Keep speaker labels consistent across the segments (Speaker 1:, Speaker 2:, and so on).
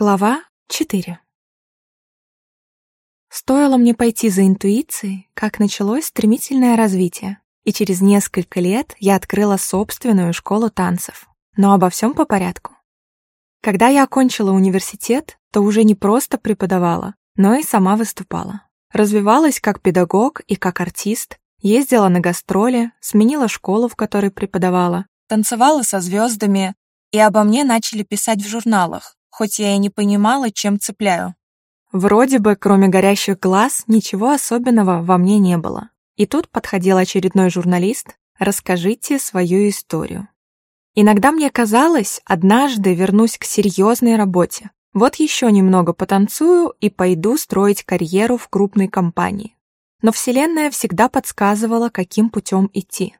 Speaker 1: Глава 4 Стоило мне пойти за интуицией, как началось стремительное развитие, и через несколько лет я открыла собственную школу танцев. Но обо всем по порядку. Когда я окончила университет, то уже не просто преподавала, но и сама выступала. Развивалась как педагог и как артист, ездила на гастроли, сменила школу, в которой преподавала, танцевала со звездами, и обо мне начали писать в журналах, хоть я и не понимала, чем цепляю. Вроде бы, кроме горящих глаз, ничего особенного во мне не было. И тут подходил очередной журналист «Расскажите свою историю». Иногда мне казалось, однажды вернусь к серьезной работе. Вот еще немного потанцую и пойду строить карьеру в крупной компании. Но Вселенная всегда подсказывала, каким путем идти.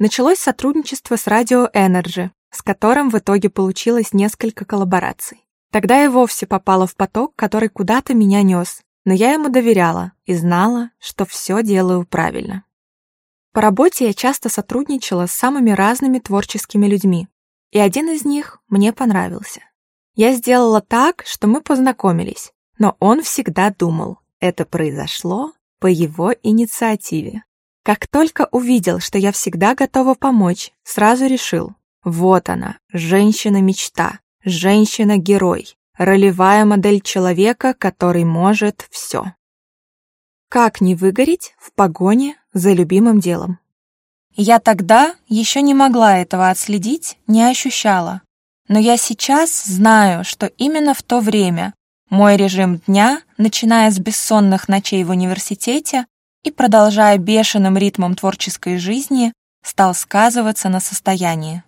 Speaker 1: Началось сотрудничество с Радио Energy, с которым в итоге получилось несколько коллабораций. Тогда я вовсе попала в поток, который куда-то меня нес, но я ему доверяла и знала, что все делаю правильно. По работе я часто сотрудничала с самыми разными творческими людьми, и один из них мне понравился. Я сделала так, что мы познакомились, но он всегда думал, это произошло по его инициативе. Как только увидел, что я всегда готова помочь, сразу решил, вот она, женщина-мечта, женщина-герой, ролевая модель человека, который может все. Как не выгореть в погоне за любимым делом? Я тогда еще не могла этого отследить, не ощущала. Но я сейчас знаю, что именно в то время мой режим дня, начиная с бессонных ночей в университете и продолжая бешеным ритмом творческой жизни, стал сказываться на состоянии.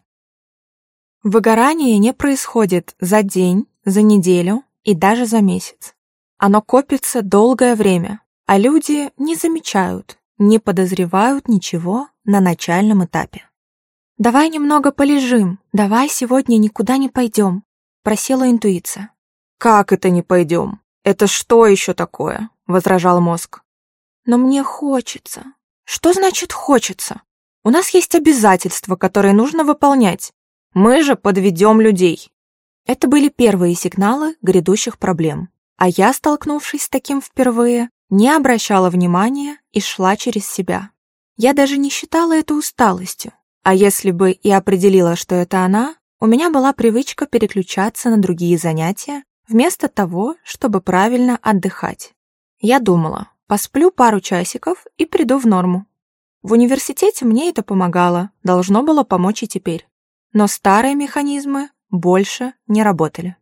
Speaker 1: Выгорание не происходит за день, за неделю и даже за месяц. Оно копится долгое время, а люди не замечают, не подозревают ничего на начальном этапе. «Давай немного полежим, давай сегодня никуда не пойдем», — просила интуиция. «Как это не пойдем? Это что еще такое?» — возражал мозг. «Но мне хочется». «Что значит «хочется»? У нас есть обязательства, которые нужно выполнять. Мы же подведем людей. Это были первые сигналы грядущих проблем. А я, столкнувшись с таким впервые, не обращала внимания и шла через себя. Я даже не считала это усталостью. А если бы и определила, что это она, у меня была привычка переключаться на другие занятия, вместо того, чтобы правильно отдыхать. Я думала, посплю пару часиков и приду в норму. В университете мне это помогало, должно было помочь и теперь но старые механизмы больше не работали.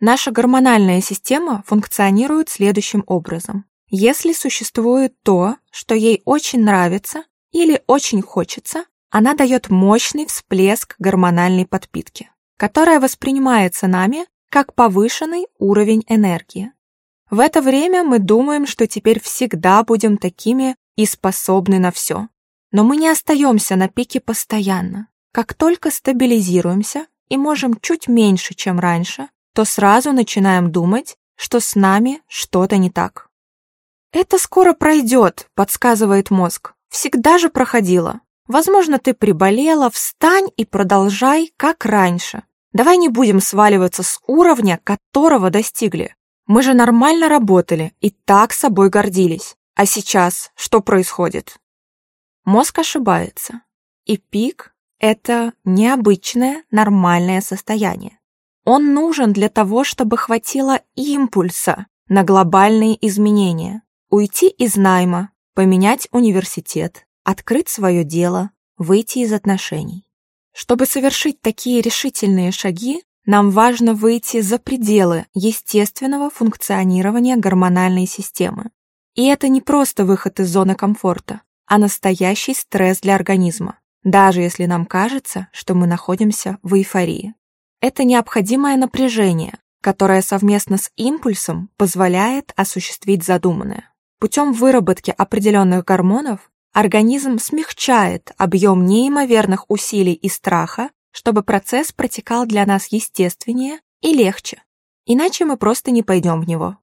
Speaker 1: Наша гормональная система функционирует следующим образом. Если существует то, что ей очень нравится или очень хочется, она дает мощный всплеск гормональной подпитки, которая воспринимается нами как повышенный уровень энергии. В это время мы думаем, что теперь всегда будем такими и способны на все. Но мы не остаемся на пике постоянно. Как только стабилизируемся и можем чуть меньше, чем раньше, то сразу начинаем думать, что с нами что-то не так. «Это скоро пройдет», — подсказывает мозг. «Всегда же проходило. Возможно, ты приболела, встань и продолжай, как раньше. Давай не будем сваливаться с уровня, которого достигли. Мы же нормально работали и так собой гордились. А сейчас что происходит?» Мозг ошибается, и пик это необычное нормальное состояние. Он нужен для того, чтобы хватило импульса на глобальные изменения, уйти из найма, поменять университет, открыть свое дело, выйти из отношений. Чтобы совершить такие решительные шаги, нам важно выйти за пределы естественного функционирования гормональной системы. И это не просто выход из зоны комфорта, а настоящий стресс для организма даже если нам кажется, что мы находимся в эйфории. Это необходимое напряжение, которое совместно с импульсом позволяет осуществить задуманное. Путем выработки определенных гормонов организм смягчает объем неимоверных усилий и страха, чтобы процесс протекал для нас естественнее и легче, иначе мы просто не пойдем в него.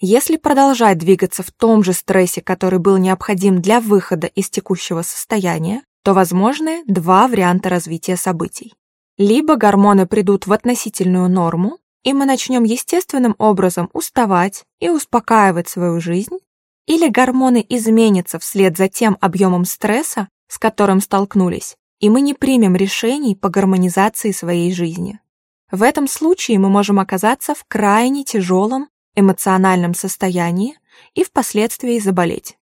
Speaker 1: Если продолжать двигаться в том же стрессе, который был необходим для выхода из текущего состояния, то возможны два варианта развития событий. Либо гормоны придут в относительную норму, и мы начнем естественным образом уставать и успокаивать свою жизнь, или гормоны изменятся вслед за тем объемом стресса, с которым столкнулись, и мы не примем решений по гармонизации своей жизни. В этом случае мы можем оказаться в крайне тяжелом эмоциональном состоянии и впоследствии заболеть.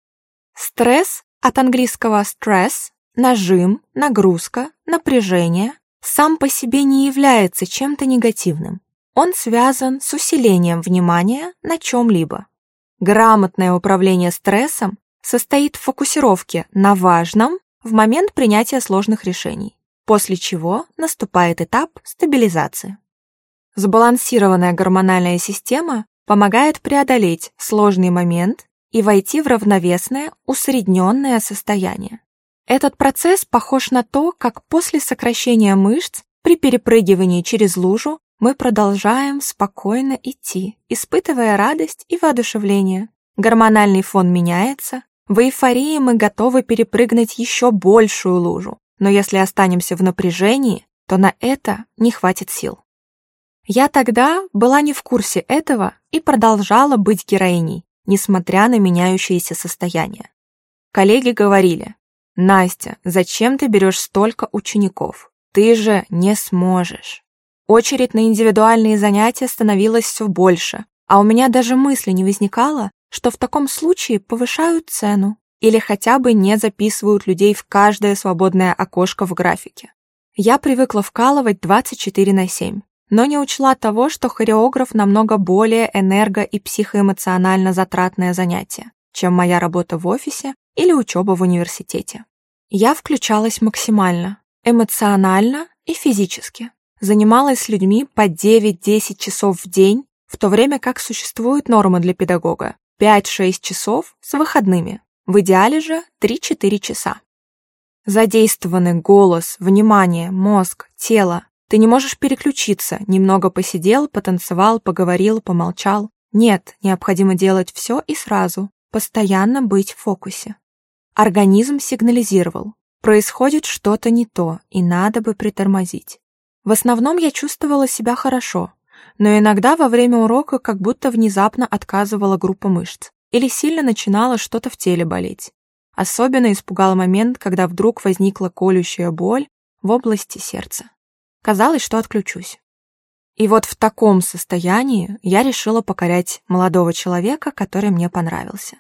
Speaker 1: Стресс от английского стресс нажим, нагрузка, напряжение сам по себе не является чем-то негативным. Он связан с усилением внимания на чем-либо. Грамотное управление стрессом состоит в фокусировке на важном в момент принятия сложных решений, после чего наступает этап стабилизации. Сбалансированная гормональная система помогает преодолеть сложный момент и войти в равновесное, усредненное состояние. Этот процесс похож на то, как после сокращения мышц при перепрыгивании через лужу мы продолжаем спокойно идти, испытывая радость и воодушевление. Гормональный фон меняется, в эйфории мы готовы перепрыгнуть еще большую лужу, но если останемся в напряжении, то на это не хватит сил. Я тогда была не в курсе этого и продолжала быть героиней, несмотря на меняющееся состояние. Коллеги говорили, Настя, зачем ты берешь столько учеников? Ты же не сможешь. Очередь на индивидуальные занятия становилась все больше, а у меня даже мысли не возникало, что в таком случае повышают цену или хотя бы не записывают людей в каждое свободное окошко в графике. Я привыкла вкалывать 24 на 7, но не учла того, что хореограф намного более энерго- и психоэмоционально затратное занятие, чем моя работа в офисе или учеба в университете. Я включалась максимально, эмоционально и физически. Занималась с людьми по 9-10 часов в день, в то время как существует норма для педагога 5-6 часов с выходными, в идеале же 3-4 часа. Задействованы голос, внимание, мозг, тело. Ты не можешь переключиться, немного посидел, потанцевал, поговорил, помолчал. Нет, необходимо делать все и сразу, постоянно быть в фокусе. Организм сигнализировал, происходит что-то не то, и надо бы притормозить. В основном я чувствовала себя хорошо, но иногда во время урока как будто внезапно отказывала группа мышц или сильно начинала что-то в теле болеть. Особенно испугал момент, когда вдруг возникла колющая боль в области сердца. Казалось, что отключусь. И вот в таком состоянии я решила покорять молодого человека, который мне понравился.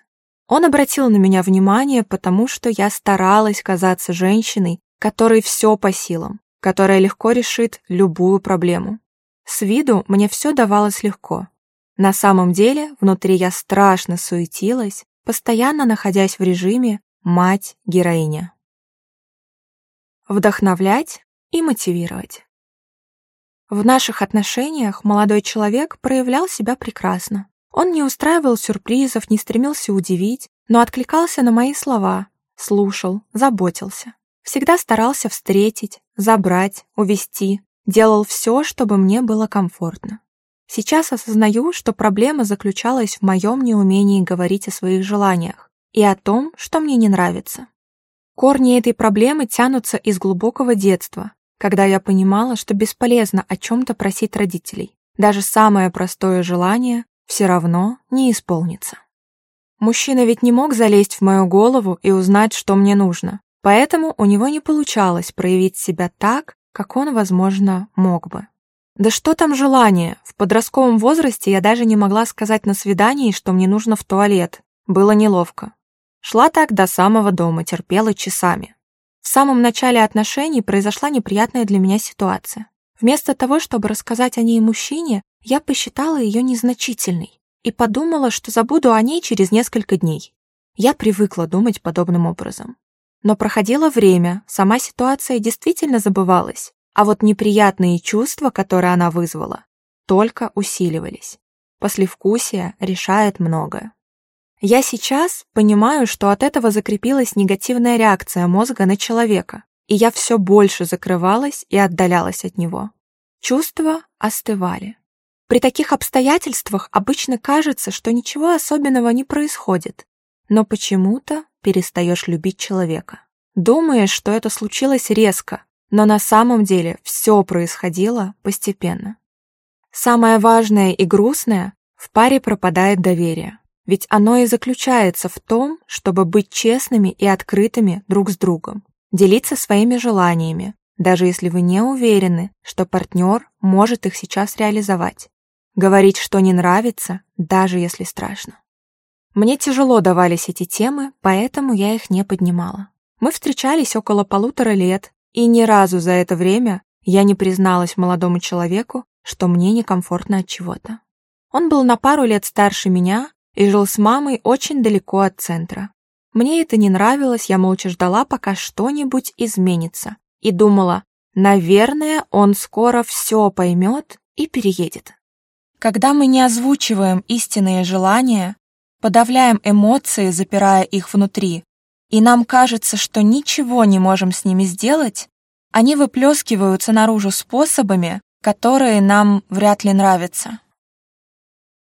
Speaker 1: Он обратил на меня внимание, потому что я старалась казаться женщиной, которой все по силам, которая легко решит любую проблему. С виду мне все давалось легко. На самом деле, внутри я страшно суетилась, постоянно находясь в режиме «мать-героиня». Вдохновлять и мотивировать. В наших отношениях молодой человек проявлял себя прекрасно. Он не устраивал сюрпризов, не стремился удивить, но откликался на мои слова, слушал, заботился. Всегда старался встретить, забрать, увести, делал все, чтобы мне было комфортно. Сейчас осознаю, что проблема заключалась в моем неумении говорить о своих желаниях и о том, что мне не нравится. Корни этой проблемы тянутся из глубокого детства, когда я понимала, что бесполезно о чем-то просить родителей. Даже самое простое желание все равно не исполнится. Мужчина ведь не мог залезть в мою голову и узнать, что мне нужно, поэтому у него не получалось проявить себя так, как он, возможно, мог бы. Да что там желание? В подростковом возрасте я даже не могла сказать на свидании, что мне нужно в туалет. Было неловко. Шла так до самого дома, терпела часами. В самом начале отношений произошла неприятная для меня ситуация. Вместо того, чтобы рассказать о ней мужчине, я посчитала ее незначительной и подумала, что забуду о ней через несколько дней. Я привыкла думать подобным образом. Но проходило время, сама ситуация действительно забывалась, а вот неприятные чувства, которые она вызвала, только усиливались. Послевкусие решает многое. Я сейчас понимаю, что от этого закрепилась негативная реакция мозга на человека, и я все больше закрывалась и отдалялась от него. Чувства остывали. При таких обстоятельствах обычно кажется, что ничего особенного не происходит, но почему-то перестаешь любить человека. Думаешь, что это случилось резко, но на самом деле все происходило постепенно. Самое важное и грустное – в паре пропадает доверие, ведь оно и заключается в том, чтобы быть честными и открытыми друг с другом делиться своими желаниями, даже если вы не уверены, что партнер может их сейчас реализовать. Говорить, что не нравится, даже если страшно. Мне тяжело давались эти темы, поэтому я их не поднимала. Мы встречались около полутора лет, и ни разу за это время я не призналась молодому человеку, что мне некомфортно от чего-то. Он был на пару лет старше меня и жил с мамой очень далеко от центра. Мне это не нравилось, я молча ждала, пока что-нибудь изменится. И думала, наверное, он скоро все поймет и переедет. Когда мы не озвучиваем истинные желания, подавляем эмоции, запирая их внутри, и нам кажется, что ничего не можем с ними сделать, они выплескиваются наружу способами, которые нам вряд ли нравятся.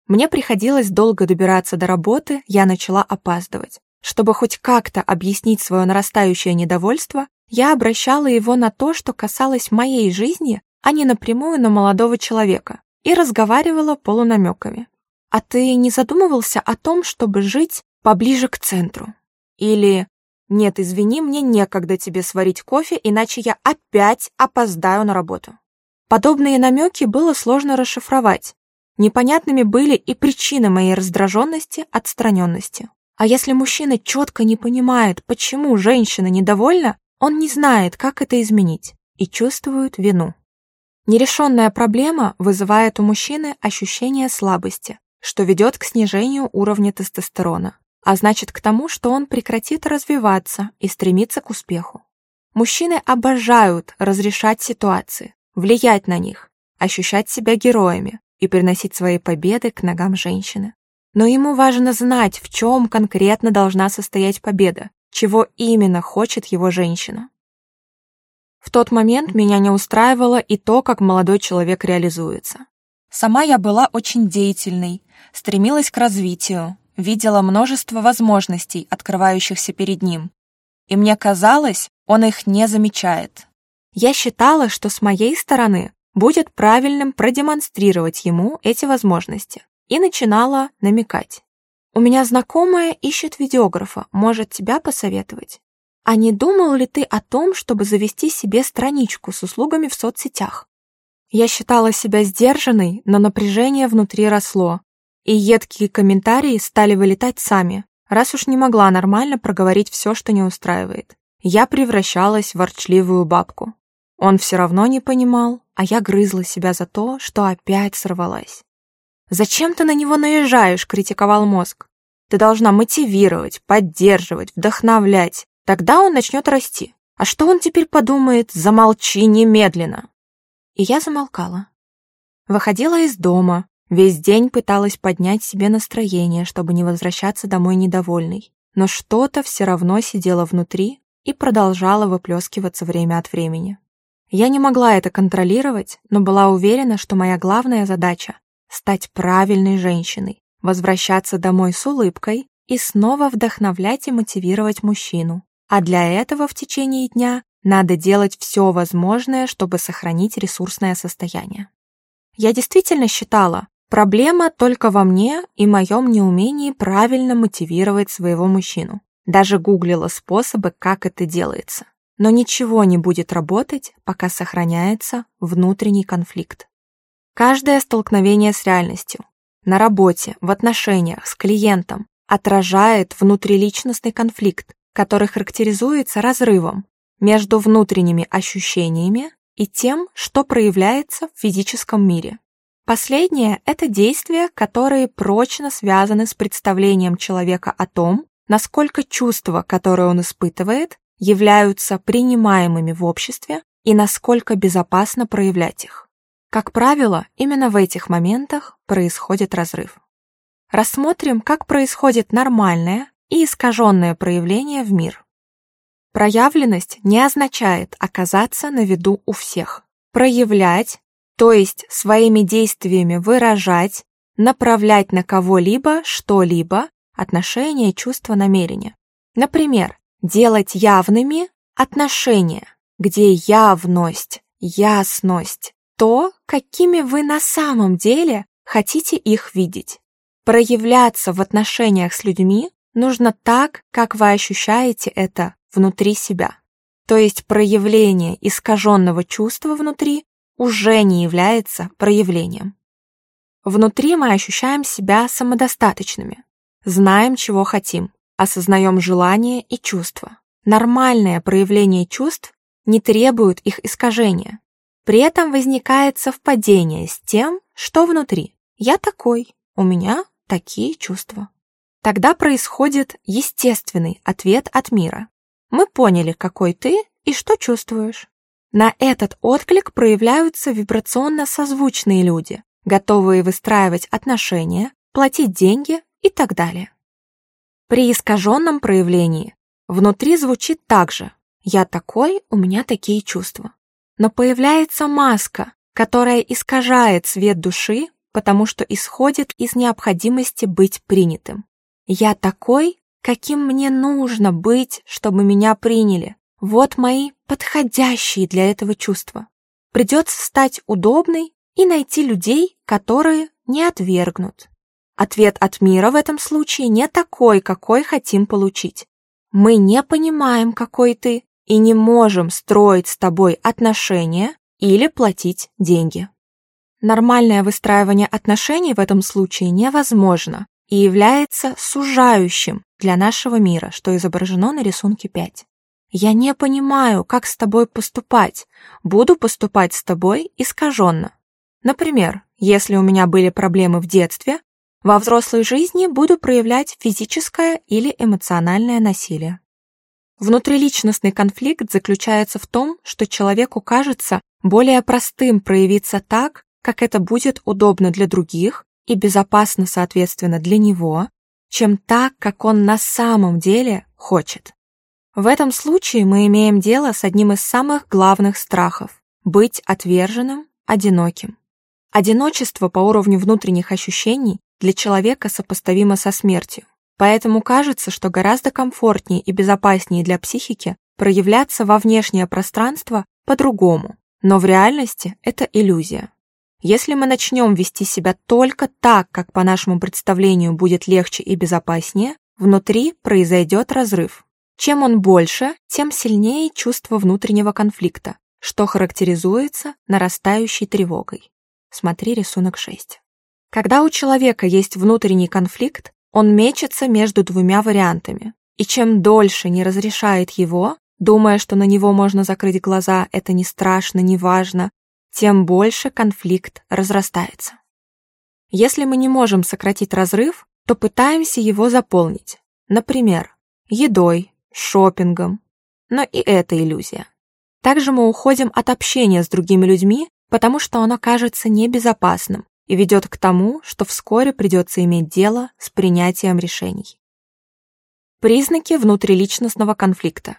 Speaker 1: Мне приходилось долго добираться до работы, я начала опаздывать. Чтобы хоть как-то объяснить свое нарастающее недовольство, я обращала его на то, что касалось моей жизни, а не напрямую на молодого человека, и разговаривала полунамеками. «А ты не задумывался о том, чтобы жить поближе к центру?» Или «Нет, извини, мне некогда тебе сварить кофе, иначе я опять опоздаю на работу». Подобные намеки было сложно расшифровать. Непонятными были и причины моей раздраженности, отстраненности. А если мужчина четко не понимает, почему женщина недовольна, он не знает, как это изменить, и чувствует вину. Нерешенная проблема вызывает у мужчины ощущение слабости, что ведет к снижению уровня тестостерона, а значит к тому, что он прекратит развиваться и стремится к успеху. Мужчины обожают разрешать ситуации, влиять на них, ощущать себя героями и приносить свои победы к ногам женщины. Но ему важно знать, в чем конкретно должна состоять победа, чего именно хочет его женщина. В тот момент меня не устраивало и то, как молодой человек реализуется. Сама я была очень деятельной, стремилась к развитию, видела множество возможностей, открывающихся перед ним. И мне казалось, он их не замечает. Я считала, что с моей стороны будет правильным продемонстрировать ему эти возможности, и начинала намекать. «У меня знакомая ищет видеографа, может тебя посоветовать. А не думал ли ты о том, чтобы завести себе страничку с услугами в соцсетях?» Я считала себя сдержанной, но напряжение внутри росло, и едкие комментарии стали вылетать сами, раз уж не могла нормально проговорить все, что не устраивает. Я превращалась в ворчливую бабку. Он все равно не понимал, а я грызла себя за то, что опять сорвалась. «Зачем ты на него наезжаешь?» — критиковал мозг. «Ты должна мотивировать, поддерживать, вдохновлять. Тогда он начнет расти. А что он теперь подумает? Замолчи немедленно!» И я замолкала. Выходила из дома, весь день пыталась поднять себе настроение, чтобы не возвращаться домой недовольной. Но что-то все равно сидело внутри и продолжало выплескиваться время от времени. Я не могла это контролировать, но была уверена, что моя главная задача стать правильной женщиной, возвращаться домой с улыбкой и снова вдохновлять и мотивировать мужчину. А для этого в течение дня надо делать все возможное, чтобы сохранить ресурсное состояние. Я действительно считала, проблема только во мне и моем неумении правильно мотивировать своего мужчину. Даже гуглила способы, как это делается. Но ничего не будет работать, пока сохраняется внутренний конфликт. Каждое столкновение с реальностью на работе, в отношениях с клиентом отражает внутриличностный конфликт, который характеризуется разрывом между внутренними ощущениями и тем, что проявляется в физическом мире. Последнее – это действия, которые прочно связаны с представлением человека о том, насколько чувства, которые он испытывает, являются принимаемыми в обществе и насколько безопасно проявлять их. Как правило, именно в этих моментах происходит разрыв. Рассмотрим, как происходит нормальное и искаженное проявление в мир. Проявленность не означает оказаться на виду у всех. Проявлять, то есть своими действиями выражать, направлять на кого-либо что-либо, отношения, чувства, намерения. Например, делать явными отношения, где явность, ясность, то, какими вы на самом деле хотите их видеть. Проявляться в отношениях с людьми нужно так, как вы ощущаете это внутри себя. То есть проявление искаженного чувства внутри уже не является проявлением. Внутри мы ощущаем себя самодостаточными, знаем, чего хотим, осознаем желания и чувства. Нормальное проявление чувств не требует их искажения, при этом возникает совпадение с тем, что внутри. Я такой, у меня такие чувства. Тогда происходит естественный ответ от мира. Мы поняли, какой ты и что чувствуешь. На этот отклик проявляются вибрационно созвучные люди, готовые выстраивать отношения, платить деньги и так далее. При искаженном проявлении внутри звучит так же «я такой, у меня такие чувства» но появляется маска, которая искажает цвет души, потому что исходит из необходимости быть принятым. Я такой, каким мне нужно быть, чтобы меня приняли. Вот мои подходящие для этого чувства. Придется стать удобной и найти людей, которые не отвергнут. Ответ от мира в этом случае не такой, какой хотим получить. Мы не понимаем, какой ты, и не можем строить с тобой отношения или платить деньги. Нормальное выстраивание отношений в этом случае невозможно и является сужающим для нашего мира, что изображено на рисунке 5. Я не понимаю, как с тобой поступать. Буду поступать с тобой искаженно. Например, если у меня были проблемы в детстве, во взрослой жизни буду проявлять физическое или эмоциональное насилие. Внутриличностный конфликт заключается в том, что человеку кажется более простым проявиться так, как это будет удобно для других и безопасно, соответственно, для него, чем так, как он на самом деле хочет. В этом случае мы имеем дело с одним из самых главных страхов – быть отверженным, одиноким. Одиночество по уровню внутренних ощущений для человека сопоставимо со смертью. Поэтому кажется, что гораздо комфортнее и безопаснее для психики проявляться во внешнее пространство по-другому. Но в реальности это иллюзия. Если мы начнем вести себя только так, как по нашему представлению будет легче и безопаснее, внутри произойдет разрыв. Чем он больше, тем сильнее чувство внутреннего конфликта, что характеризуется нарастающей тревогой. Смотри рисунок 6. Когда у человека есть внутренний конфликт, он мечется между двумя вариантами. И чем дольше не разрешает его, думая, что на него можно закрыть глаза, это не страшно, не важно, тем больше конфликт разрастается. Если мы не можем сократить разрыв, то пытаемся его заполнить. Например, едой, шопингом. Но и это иллюзия. Также мы уходим от общения с другими людьми, потому что оно кажется небезопасным, и ведет к тому, что вскоре придется иметь дело с принятием решений. Признаки внутриличностного конфликта.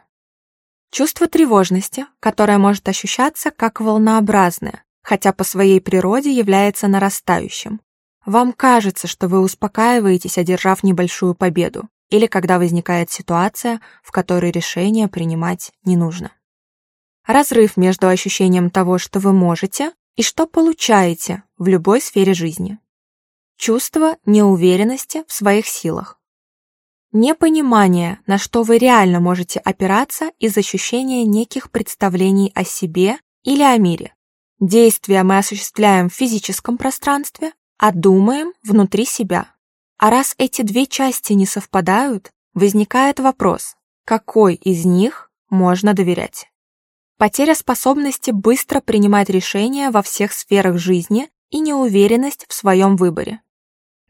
Speaker 1: Чувство тревожности, которое может ощущаться как волнообразное, хотя по своей природе является нарастающим. Вам кажется, что вы успокаиваетесь, одержав небольшую победу, или когда возникает ситуация, в которой решение принимать не нужно. Разрыв между ощущением того, что вы можете, и что получаете в любой сфере жизни. Чувство неуверенности в своих силах. Непонимание, на что вы реально можете опираться из ощущения неких представлений о себе или о мире. Действия мы осуществляем в физическом пространстве, а думаем внутри себя. А раз эти две части не совпадают, возникает вопрос, какой из них можно доверять? Потеря способности быстро принимать решения во всех сферах жизни и неуверенность в своем выборе.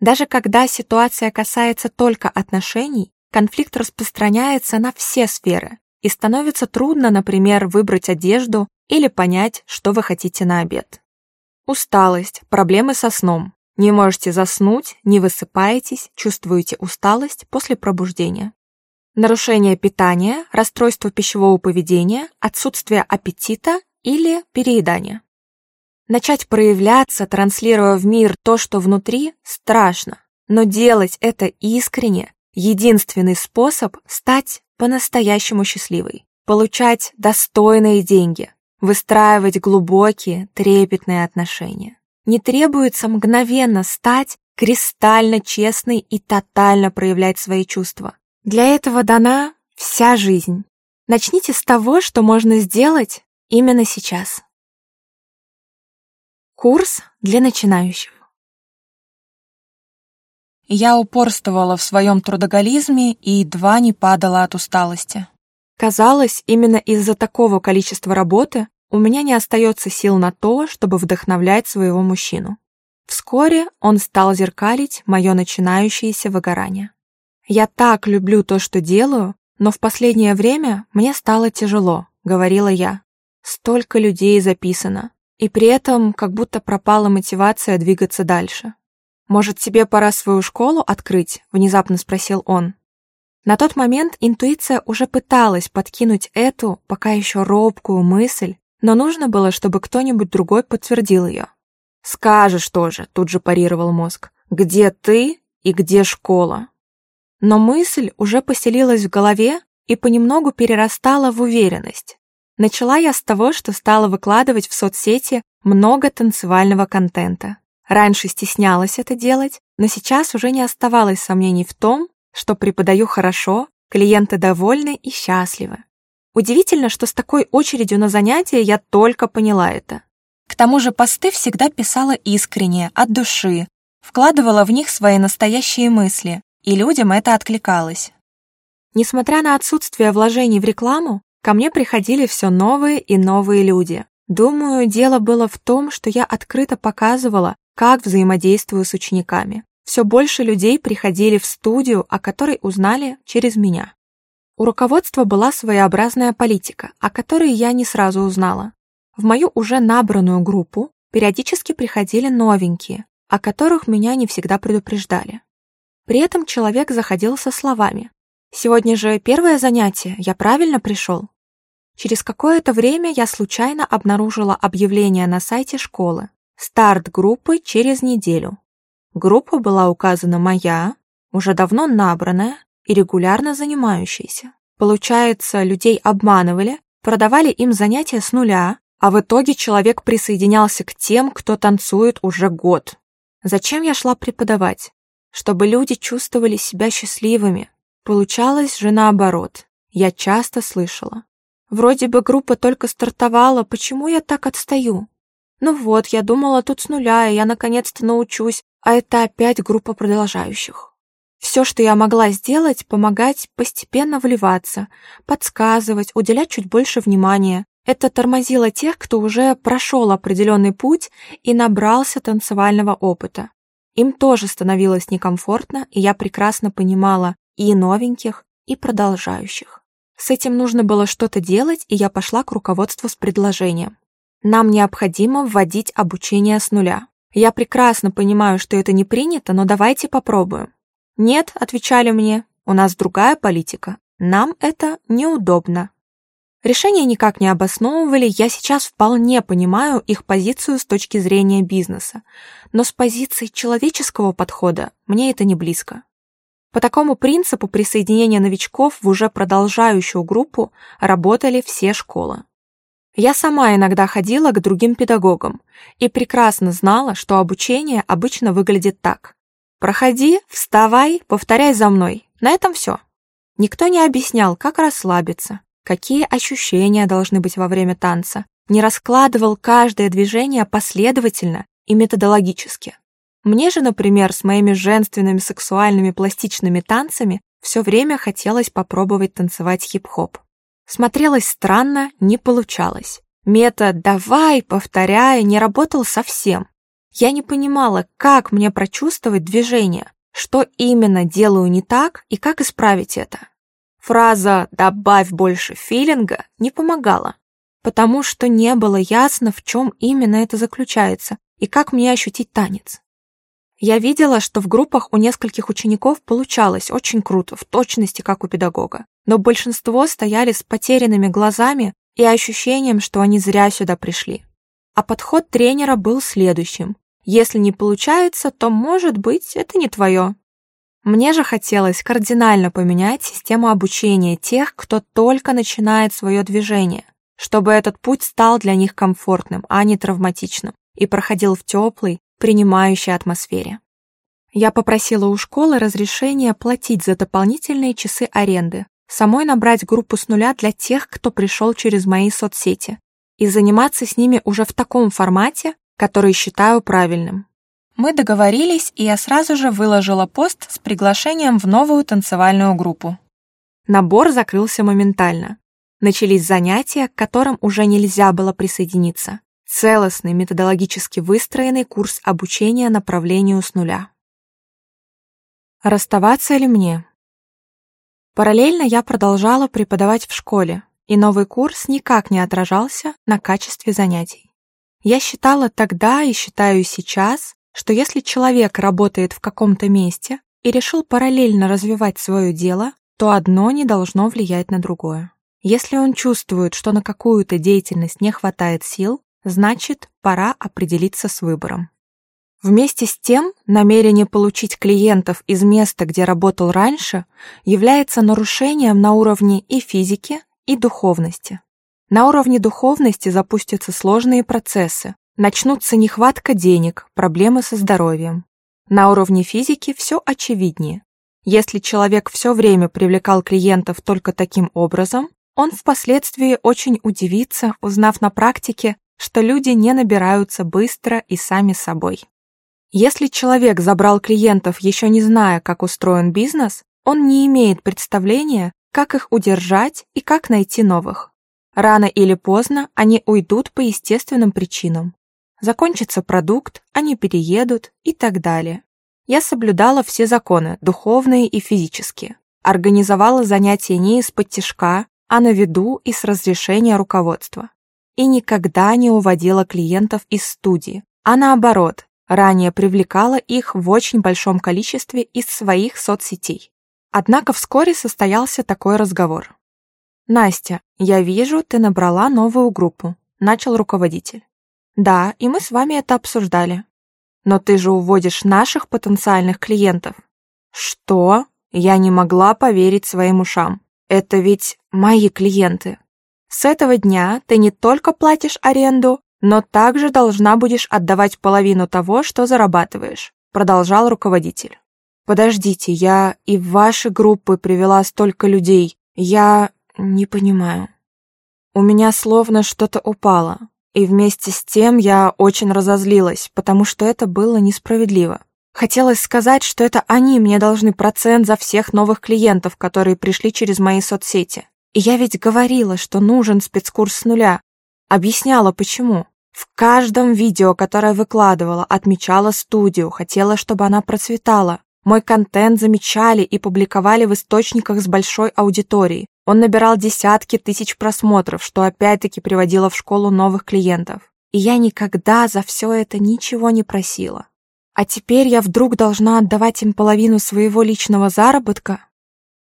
Speaker 1: Даже когда ситуация касается только отношений, конфликт распространяется на все сферы и становится трудно, например, выбрать одежду или понять, что вы хотите на обед. Усталость, проблемы со сном. Не можете заснуть, не высыпаетесь, чувствуете усталость после пробуждения. Нарушение питания, расстройство пищевого поведения, отсутствие аппетита или переедание. Начать проявляться, транслируя в мир то, что внутри, страшно. Но делать это искренне – единственный способ стать по-настоящему счастливой. Получать достойные деньги, выстраивать глубокие, трепетные отношения. Не требуется мгновенно стать кристально честной и тотально проявлять свои чувства. Для этого дана вся жизнь. Начните с того, что можно сделать именно сейчас. Курс для начинающих.
Speaker 2: Я упорствовала в своем трудоголизме и едва не падала от усталости.
Speaker 1: Казалось, именно из-за такого количества работы у меня не остается сил на то, чтобы вдохновлять своего мужчину. Вскоре он стал зеркалить мое начинающееся выгорание. «Я так люблю то, что делаю, но в последнее время мне стало тяжело», — говорила я. «Столько людей записано, и при этом как будто пропала мотивация двигаться дальше. «Может, тебе пора свою школу открыть?» — внезапно спросил он. На тот момент интуиция уже пыталась подкинуть эту, пока еще робкую мысль, но нужно было, чтобы кто-нибудь другой подтвердил ее. «Скажешь тоже», — тут же парировал мозг, — «где ты и где школа?» Но мысль уже поселилась в голове и понемногу перерастала в уверенность. Начала я с того, что стала выкладывать в соцсети много танцевального контента. Раньше стеснялась это делать, но сейчас уже не оставалось сомнений в том, что преподаю хорошо, клиенты довольны и счастливы. Удивительно, что с такой очередью на занятия я только поняла это.
Speaker 2: К тому же посты всегда писала искренне, от души, вкладывала в них свои настоящие мысли, и людям это откликалось.
Speaker 1: Несмотря на отсутствие вложений в рекламу, Ко мне приходили все новые и новые люди. Думаю, дело было в том, что я открыто показывала, как взаимодействую с учениками. Все больше людей приходили в студию, о которой узнали через меня. У руководства была своеобразная политика, о которой я не сразу узнала. В мою уже набранную группу периодически приходили новенькие, о которых меня не всегда предупреждали. При этом человек заходил со словами. «Сегодня же первое занятие, я правильно пришел?» Через какое-то время я случайно обнаружила объявление на сайте школы. Старт группы через неделю. Группа была указана моя, уже давно набранная и регулярно занимающаяся. Получается, людей обманывали, продавали им занятия с нуля, а в итоге человек присоединялся к тем, кто танцует уже год. Зачем я шла преподавать? Чтобы люди чувствовали себя счастливыми. Получалось же наоборот. Я часто слышала. Вроде бы группа только стартовала, почему я так отстаю? Ну вот, я думала, тут с нуля, и я наконец-то научусь, а это опять группа продолжающих. Все, что я могла сделать, помогать постепенно вливаться, подсказывать, уделять чуть больше внимания. Это тормозило тех, кто уже прошел определенный путь и набрался танцевального опыта. Им тоже становилось некомфортно, и я прекрасно понимала и новеньких, и продолжающих. С этим нужно было что-то делать, и я пошла к руководству с предложением. Нам необходимо вводить обучение с нуля. Я прекрасно понимаю, что это не принято, но давайте попробуем. Нет, отвечали мне, у нас другая политика. Нам это неудобно. Решение никак не обосновывали, я сейчас вполне понимаю их позицию с точки зрения бизнеса, но с позиции человеческого подхода мне это не близко. По такому принципу присоединения новичков в уже продолжающую группу работали все школы. Я сама иногда ходила к другим педагогам и прекрасно знала, что обучение обычно выглядит так. Проходи, вставай, повторяй за мной. На этом все. Никто не объяснял, как расслабиться, какие ощущения должны быть во время танца, не раскладывал каждое движение последовательно и методологически. Мне же, например, с моими женственными сексуальными пластичными танцами все время хотелось попробовать танцевать хип-хоп. Смотрелось странно, не получалось. Метод «давай, повторяй» не работал совсем. Я не понимала, как мне прочувствовать движение, что именно делаю не так и как исправить это. Фраза «добавь больше филинга» не помогала, потому что не было ясно, в чем именно это заключается и как мне ощутить танец. Я видела, что в группах у нескольких учеников получалось очень круто, в точности, как у педагога. Но большинство стояли с потерянными глазами и ощущением, что они зря сюда пришли. А подход тренера был следующим. Если не получается, то, может быть, это не твое. Мне же хотелось кардинально поменять систему обучения тех, кто только начинает свое движение, чтобы этот путь стал для них комфортным, а не травматичным, и проходил в теплой, принимающей атмосфере. Я попросила у школы разрешения платить за дополнительные часы аренды, самой набрать группу с нуля для тех, кто пришел через мои соцсети, и заниматься с ними уже в таком формате, который считаю правильным.
Speaker 2: Мы договорились, и я сразу же выложила пост с приглашением в новую танцевальную группу.
Speaker 1: Набор закрылся моментально. Начались занятия, к которым уже нельзя было присоединиться целостный методологически выстроенный курс обучения направлению с нуля. Расставаться ли мне? Параллельно я продолжала преподавать в школе, и новый курс никак не отражался на качестве занятий. Я считала тогда и считаю сейчас, что если человек работает в каком-то месте и решил параллельно развивать свое дело, то одно не должно влиять на другое. Если он чувствует, что на какую-то деятельность не хватает сил, Значит, пора определиться с выбором. Вместе с тем, намерение получить клиентов из места, где работал раньше, является нарушением на уровне и физики, и духовности. На уровне духовности запустятся сложные процессы, начнутся нехватка денег, проблемы со здоровьем. На уровне физики все очевиднее. Если человек все время привлекал клиентов только таким образом, он впоследствии очень удивится, узнав на практике, что люди не набираются быстро и сами собой. Если человек забрал клиентов, еще не зная, как устроен бизнес, он не имеет представления, как их удержать и как найти новых. Рано или поздно они уйдут по естественным причинам. Закончится продукт, они переедут и так далее. Я соблюдала все законы, духовные и физические. Организовала занятия не из-под тяжка, а на виду и с разрешения руководства и никогда не уводила клиентов из студии, а наоборот, ранее привлекала их в очень большом количестве из своих соцсетей. Однако вскоре состоялся такой разговор. «Настя, я вижу, ты набрала новую группу», – начал руководитель. «Да, и мы с вами это обсуждали. Но ты же уводишь наших потенциальных клиентов». «Что?» Я не могла поверить своим ушам. «Это ведь мои клиенты». С этого дня ты не только платишь аренду, но также должна будешь отдавать половину того, что зарабатываешь», продолжал руководитель. «Подождите, я и в ваши группы привела столько людей. Я не понимаю. У меня словно что-то упало, и вместе с тем я очень разозлилась, потому что это было несправедливо. Хотелось сказать, что это они мне должны процент за всех новых клиентов, которые пришли через мои соцсети. И я ведь говорила, что нужен спецкурс с нуля. Объясняла, почему. В каждом видео, которое выкладывала, отмечала студию, хотела, чтобы она процветала. Мой контент замечали и публиковали в источниках с большой аудиторией. Он набирал десятки тысяч просмотров, что опять-таки приводило в школу новых клиентов. И я никогда за все это ничего не просила. А теперь я вдруг должна отдавать им половину своего личного заработка?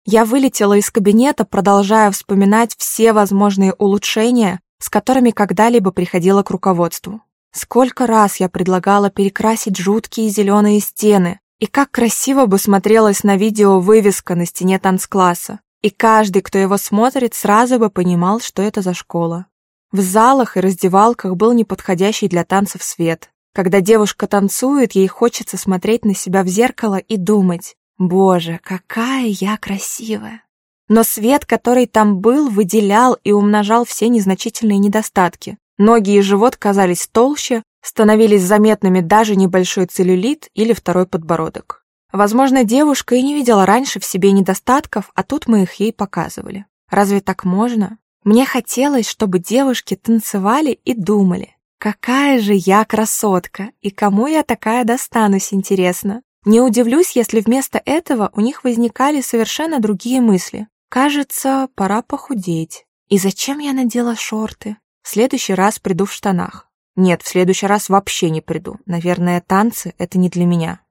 Speaker 1: Я вылетела из кабинета, продолжая вспоминать все возможные улучшения, с которыми когда-либо приходила к руководству. Сколько раз я предлагала перекрасить жуткие зеленые стены, и как красиво бы смотрелась на видео вывеска на стене танцкласса. И каждый, кто его смотрит, сразу бы понимал, что это за школа. В залах и раздевалках был неподходящий для танцев свет. Когда девушка танцует, ей хочется смотреть на себя в зеркало и думать, Боже, какая я красивая! Но свет, который там был, выделял и умножал все незначительные недостатки. Ноги и живот казались толще, становились заметными даже небольшой целлюлит или второй подбородок. Возможно, девушка и не видела раньше в себе недостатков, а тут мы их ей показывали. Разве так можно? Мне хотелось, чтобы девушки танцевали и думали, какая же я красотка, и кому я такая достанусь, интересно. Не удивлюсь, если вместо этого у них возникали совершенно другие мысли. Кажется, пора похудеть. И зачем я надела шорты? В следующий раз приду в штанах. Нет, в следующий раз вообще не приду. Наверное, танцы — это не для меня.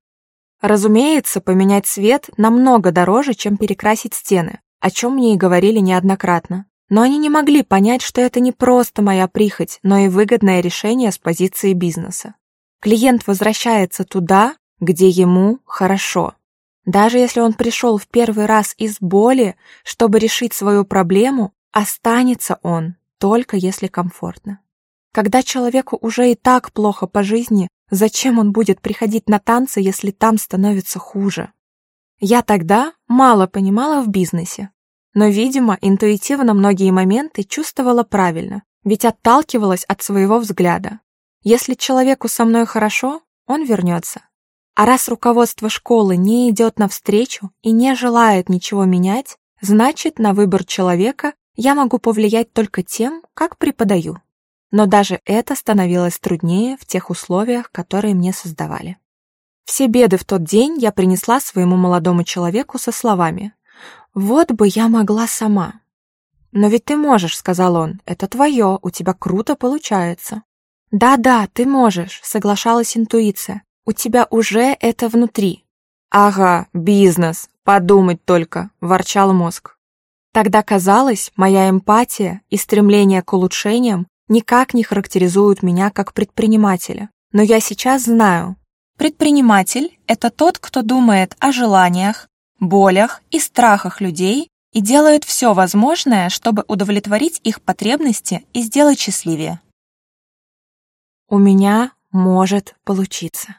Speaker 1: Разумеется, поменять цвет намного дороже, чем перекрасить стены, о чем мне и говорили неоднократно. Но они не могли понять, что это не просто моя прихоть, но и выгодное решение с позиции бизнеса. Клиент возвращается туда, где ему хорошо. Даже если он пришел в первый раз из боли, чтобы решить свою проблему, останется он, только если комфортно. Когда человеку уже и так плохо по жизни, зачем он будет приходить на танцы, если там становится хуже? Я тогда мало понимала в бизнесе, но, видимо, интуитивно многие моменты чувствовала правильно, ведь отталкивалась от своего взгляда. Если человеку со мной хорошо, он вернется. А раз руководство школы не идет навстречу и не желает ничего менять, значит, на выбор человека я могу повлиять только тем, как преподаю. Но даже это становилось труднее в тех условиях, которые мне создавали. Все беды в тот день я принесла своему молодому человеку со словами «Вот бы я могла сама». «Но ведь ты можешь», — сказал он, — «это твое, у тебя круто получается». «Да-да, ты можешь», — соглашалась интуиция, у тебя уже это внутри. Ага, бизнес, подумать только, ворчал мозг. Тогда казалось, моя эмпатия и стремление к улучшениям никак не характеризуют меня как предпринимателя. Но я сейчас знаю.
Speaker 2: Предприниматель – это тот, кто думает о желаниях, болях и страхах людей и делает все возможное, чтобы удовлетворить их потребности и сделать счастливее.
Speaker 1: У меня может получиться.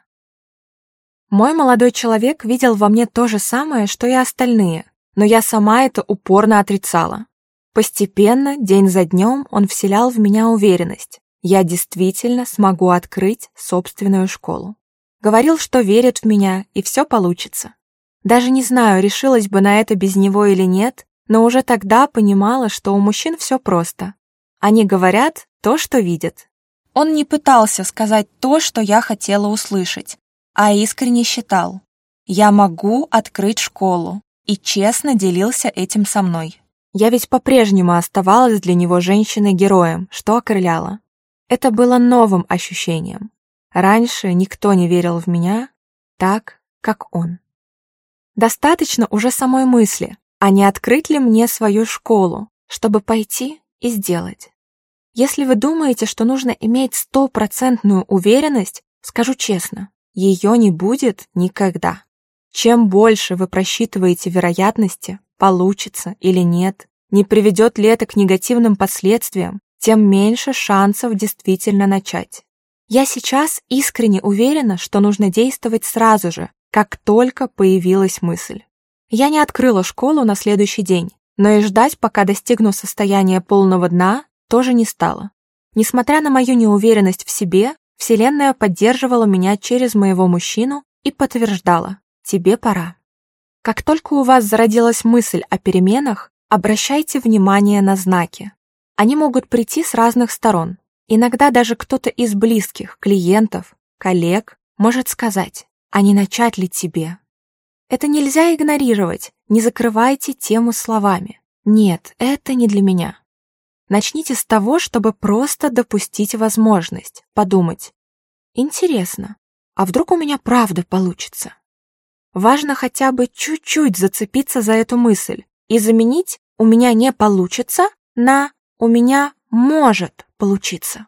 Speaker 1: Мой молодой человек видел во мне то же самое, что и остальные, но я сама это упорно отрицала. Постепенно, день за днем, он вселял в меня уверенность. Я действительно смогу открыть собственную школу. Говорил, что верит в меня, и все получится. Даже не знаю, решилась бы на это без него или нет, но уже тогда понимала, что у мужчин все просто. Они говорят то, что видят.
Speaker 2: Он не пытался сказать то, что я хотела услышать, а искренне считал «Я могу открыть школу» и честно делился этим со мной.
Speaker 1: Я ведь по-прежнему оставалась для него женщиной-героем, что окрыляло. Это было новым ощущением. Раньше никто не верил в меня так, как он. Достаточно уже самой мысли, а не открыть ли мне свою школу, чтобы пойти и сделать. Если вы думаете, что нужно иметь стопроцентную уверенность, скажу честно, ее не будет никогда. Чем больше вы просчитываете вероятности, получится или нет, не приведет ли это к негативным последствиям, тем меньше шансов действительно начать. Я сейчас искренне уверена, что нужно действовать сразу же, как только появилась мысль. Я не открыла школу на следующий день, но и ждать, пока достигну состояния полного дна, тоже не стала. Несмотря на мою неуверенность в себе, Вселенная поддерживала меня через моего мужчину и подтверждала «Тебе пора». Как только у вас зародилась мысль о переменах, обращайте внимание на знаки. Они могут прийти с разных сторон. Иногда даже кто-то из близких, клиентов, коллег может сказать, а не начать ли тебе. Это нельзя игнорировать, не закрывайте тему словами. Нет, это не для меня. Начните с того, чтобы просто допустить возможность, подумать. Интересно, а вдруг у меня правда получится? Важно хотя бы чуть-чуть зацепиться за эту мысль и заменить «у меня не получится» на «у меня может получиться».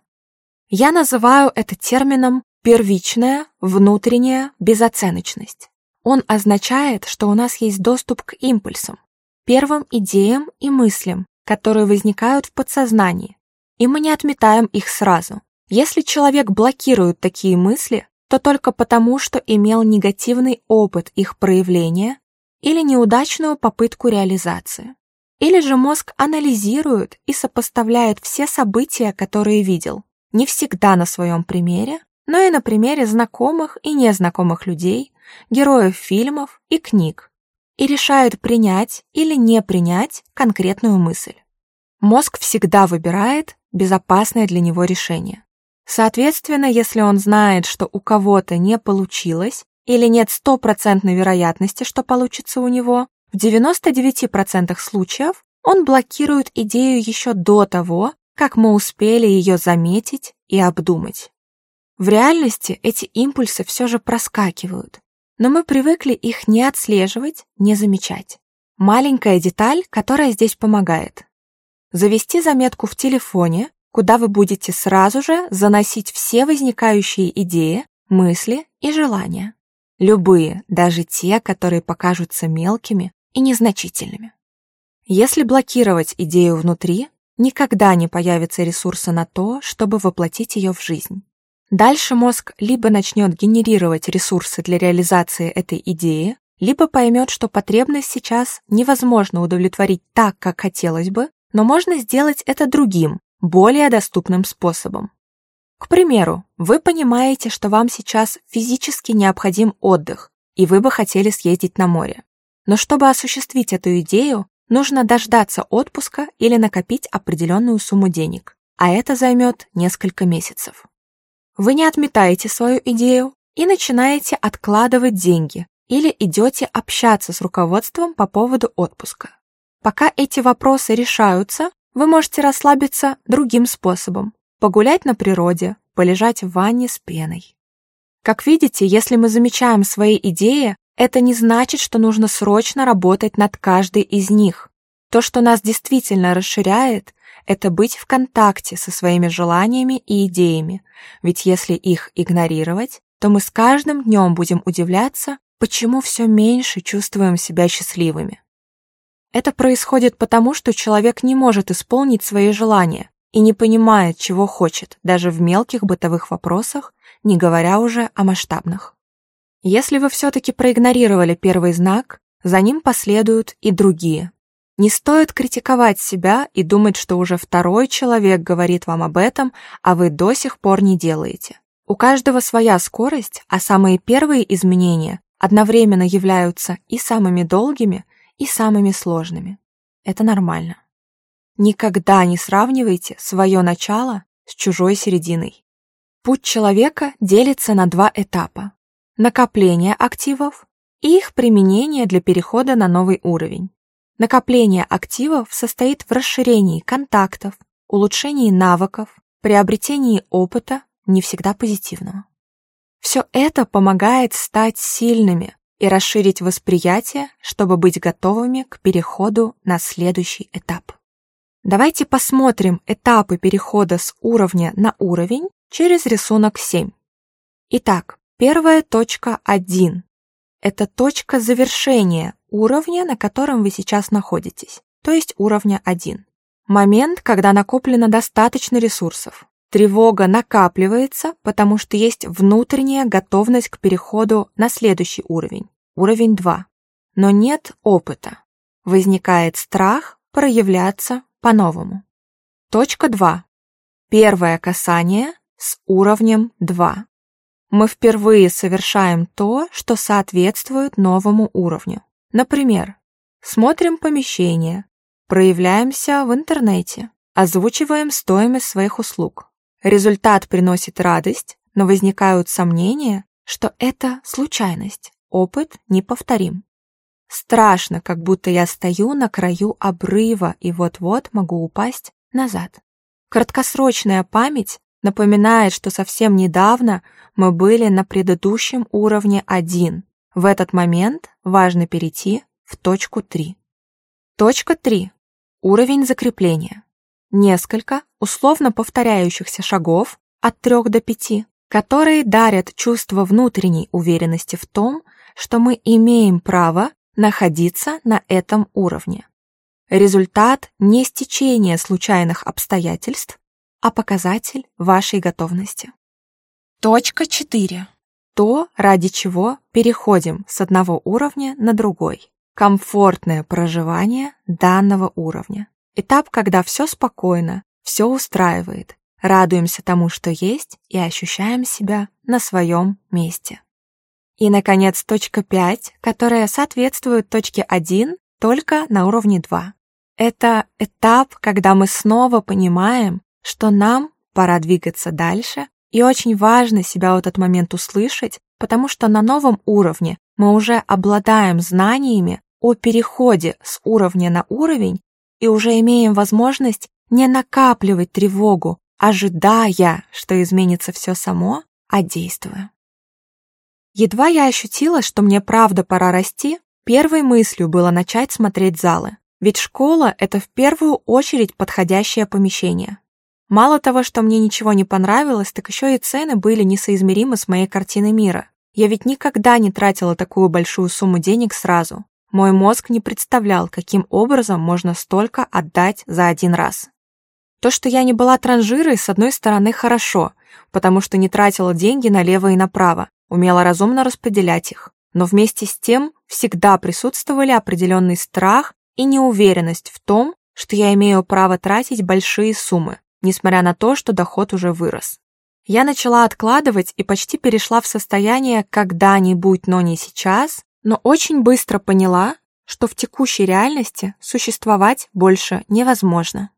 Speaker 1: Я называю это термином первичная внутренняя безоценочность. Он означает, что у нас есть доступ к импульсам, первым идеям и мыслям, которые возникают в подсознании, и мы не отметаем их сразу. Если человек блокирует такие мысли, то только потому, что имел негативный опыт их проявления или неудачную попытку реализации. Или же мозг анализирует и сопоставляет все события, которые видел, не всегда на своем примере, но и на примере знакомых и незнакомых людей, героев фильмов и книг, и решают принять или не принять конкретную мысль. Мозг всегда выбирает безопасное для него решение. Соответственно, если он знает, что у кого-то не получилось или нет стопроцентной вероятности, что получится у него, в 99% случаев он блокирует идею еще до того, как мы успели ее заметить и обдумать. В реальности эти импульсы все же проскакивают, но мы привыкли их не отслеживать, не замечать. Маленькая деталь, которая здесь помогает. Завести заметку в телефоне, куда вы будете сразу же заносить все возникающие идеи, мысли и желания. Любые, даже те, которые покажутся мелкими и незначительными. Если блокировать идею внутри, никогда не появится ресурса на то, чтобы воплотить ее в жизнь. Дальше мозг либо начнет генерировать ресурсы для реализации этой идеи, либо поймет, что потребность сейчас невозможно удовлетворить так, как хотелось бы, но можно сделать это другим, более доступным способом. К примеру, вы понимаете, что вам сейчас физически необходим отдых, и вы бы хотели съездить на море. Но чтобы осуществить эту идею, нужно дождаться отпуска или накопить определенную сумму денег, а это займет несколько месяцев вы не отметаете свою идею и начинаете откладывать деньги или идете общаться с руководством по поводу отпуска. Пока эти вопросы решаются, вы можете расслабиться другим способом – погулять на природе, полежать в ванне с пеной. Как видите, если мы замечаем свои идеи, это не значит, что нужно срочно работать над каждой из них. То, что нас действительно расширяет, это быть в контакте со своими желаниями и идеями, ведь если их игнорировать, то мы с каждым днем будем удивляться, почему все меньше чувствуем себя счастливыми. Это происходит потому, что человек не может исполнить свои желания и не понимает, чего хочет, даже в мелких бытовых вопросах, не говоря уже о масштабных. Если вы все-таки проигнорировали первый знак, за ним последуют и другие, не стоит критиковать себя и думать, что уже второй человек говорит вам об этом, а вы до сих пор не делаете. У каждого своя скорость, а самые первые изменения одновременно являются и самыми долгими, и самыми сложными. Это нормально. Никогда не сравнивайте свое начало с чужой серединой. Путь человека делится на два этапа – накопление активов и их применение для перехода на новый уровень. Накопление активов состоит в расширении контактов, улучшении навыков, приобретении опыта, не всегда позитивного. Все это помогает стать сильными и расширить восприятие, чтобы быть готовыми к переходу на следующий этап. Давайте посмотрим этапы перехода с уровня на уровень через рисунок 7. Итак, первая точка 1. Это точка завершения уровня, на котором вы сейчас находитесь, то есть уровня 1. Момент, когда накоплено достаточно ресурсов. Тревога накапливается, потому что есть внутренняя готовность к переходу на следующий уровень, уровень 2. Но нет опыта. Возникает страх проявляться по-новому. Точка 2. Первое касание с уровнем 2 мы впервые совершаем то, что соответствует новому уровню. Например, смотрим помещение, проявляемся в интернете, озвучиваем стоимость своих услуг. Результат приносит радость, но возникают сомнения, что это случайность, опыт неповторим. Страшно, как будто я стою на краю обрыва и вот-вот могу упасть назад. Краткосрочная память напоминает, что совсем недавно мы были на предыдущем уровне 1, в этот момент важно перейти в точку 3. Точка 3. Уровень закрепления. Несколько условно повторяющихся шагов от 3 до 5, которые дарят чувство внутренней уверенности в том, что мы имеем право находиться на этом уровне. Результат не стечение случайных обстоятельств, а показатель вашей готовности. Точка 4 то, ради чего переходим с одного уровня на другой. Комфортное проживание данного уровня. Этап, когда все спокойно, все устраивает, радуемся тому, что есть, и ощущаем себя на своем месте. И, наконец, точка 5, которая соответствует точке 1 только на уровне 2. Это этап, когда мы снова понимаем, что нам пора двигаться дальше и очень важно себя в этот момент услышать, потому что на новом уровне мы уже обладаем знаниями о переходе с уровня на уровень и уже имеем возможность не накапливать тревогу, ожидая, что изменится все само, а действуя. Едва я ощутила, что мне правда пора расти, первой мыслью было начать смотреть залы. Ведь школа — это в первую очередь подходящее помещение. Мало того, что мне ничего не понравилось, так еще и цены были несоизмеримы с моей картиной мира. Я ведь никогда не тратила такую большую сумму денег сразу. Мой мозг не представлял, каким образом можно столько отдать за один раз. То, что я не была транжирой, с одной стороны, хорошо, потому что не тратила деньги налево и направо, умела разумно распределять их. Но вместе с тем всегда присутствовали определенный страх и неуверенность в том, что я имею право тратить большие суммы, несмотря на то, что доход уже вырос. Я начала откладывать и почти перешла в состояние «когда-нибудь, но не сейчас», но очень быстро поняла, что в текущей реальности существовать больше невозможно.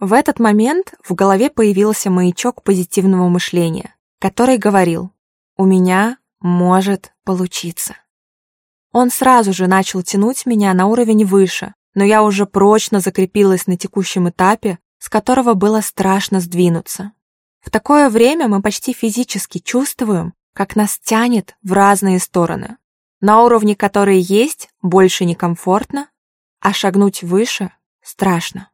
Speaker 1: В этот момент в голове появился маячок позитивного мышления, который говорил «У меня может получиться». Он сразу же начал тянуть меня на уровень выше, но я уже прочно закрепилась на текущем этапе с которого было страшно сдвинуться. В такое время мы почти физически чувствуем, как нас тянет в разные стороны, на уровне который есть больше некомфортно, а шагнуть выше страшно.